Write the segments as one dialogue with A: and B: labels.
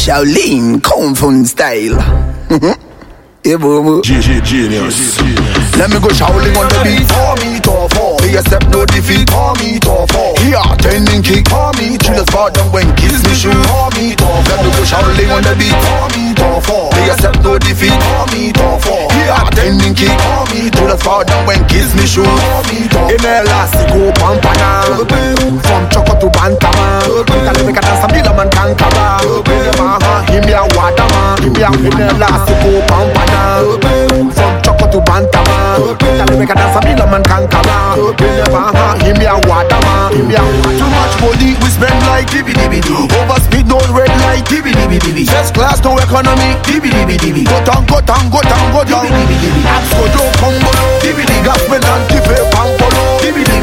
A: Shaolin Kung Fu style. yeah, boom.
B: Genius.
A: Let me go Shaolin on the beat. For me, to four. They accept no defeat. For me, to four. Here, tending kick. For me, chillers fall down when kiss me shoot. For me, to four. Let me go Shaolin on the beat. For me, to four. They accept no defeat. For me, to four. Here, tending kick. For me, chillers fall down when kiss me shoot. For me, to four. In Elastico, Pampana. From Choco to Bantama. Tell me, dance a Mila man. Him ya Ya in Elastico, Pampana. From Choco to Bantama. Tell me, dance a Mila man Kankara. Him ya Wadama. Him ya Too much money we spend like dibby dibby. Overspeed no red light dibby dibby dibby. First class no economy dibby dibby dibby. Go down, go down, go down, go down. Dibby dibby dibby. Absco do combolo. Dibby dibby. Gospel and kife pampolo. Dibby dibby.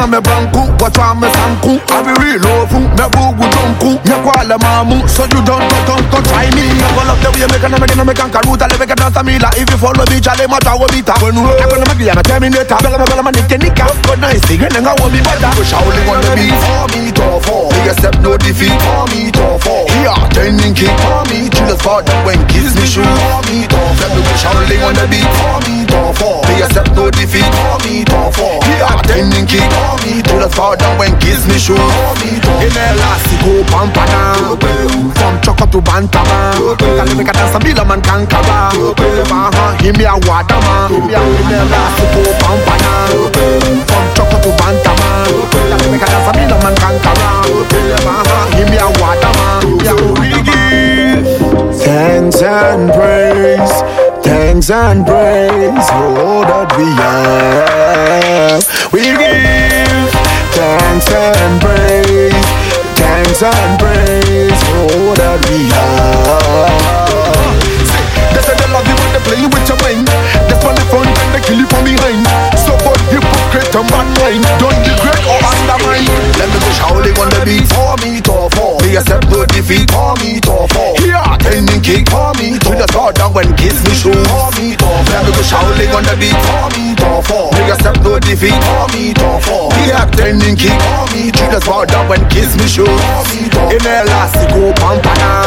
A: Bambu. Watch you on me branku. Watch on me sanku. I be real lofu. Me bugu donku. Me kwale mamu. So you don't, don't, don't, don't try me. I love the way you make a make a make a karuta. Leve que danza mila. If you follow me, chale mata wo bita. When we I'm gonna make you a terminator. Bella bella man nikke nika. Go nice. Again, nga wo mi bada. Go Shaolin on the beat. For me to fall. They accept no defeat. For me to fall. Oh. Here, turning kick. For me, chillers fall down when kiss me shoot. For me to fall. Let me go Shaolin on the beat. For me to fall. They accept no defeat. For me to fall. Oh. Here, turning kick. For me, chillers fall down when kiss me shoot. For me to fall. In Pampana. From Choco to Bantama. Tell uh-huh, me, dance a Mila man Kankara. Him ya Wadama. Him ya in Elastico, Pampana. From Choco to Bantama. Tell me, dance a Mila man Kankara.
C: Thanks and praise for all that we have. We give thanks and praise, thanks and praise for all that we have.
A: They say they love you when they play with your mind. That's when the front and they kill you from behind. So but hypocrite and bad mind. Don't regret or undermine. Let me go Shaolin on the beat. For me to fall. They accept no defeat. For me to fall. Here, tending kick. Me down when kiss me shoot. For me to fall. Let me go Shaolin on the beat. For me to fall. They accept no defeat. For me to fall. Here, tending kick. For me the sword down when kiss me. For me to fall. In Elastico, Pampana.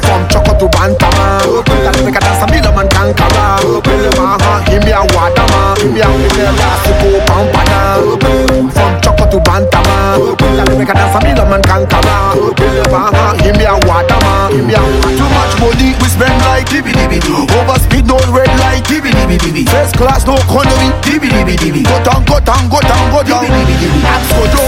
A: From Choco to Bantama. Tell uh-huh. me, dance a Mila man Kankara. Him ya Wadama. Him ya in Elastico, Pampana. From Choco to Bantama. Tell me, dance a Mila dibby dibby dibby. Overspeed no red light dibby dibby dibby. First class no economy dibby dibby dibby. Go down, go down, go down, go down. Absco do combolo. Dibby dibby. And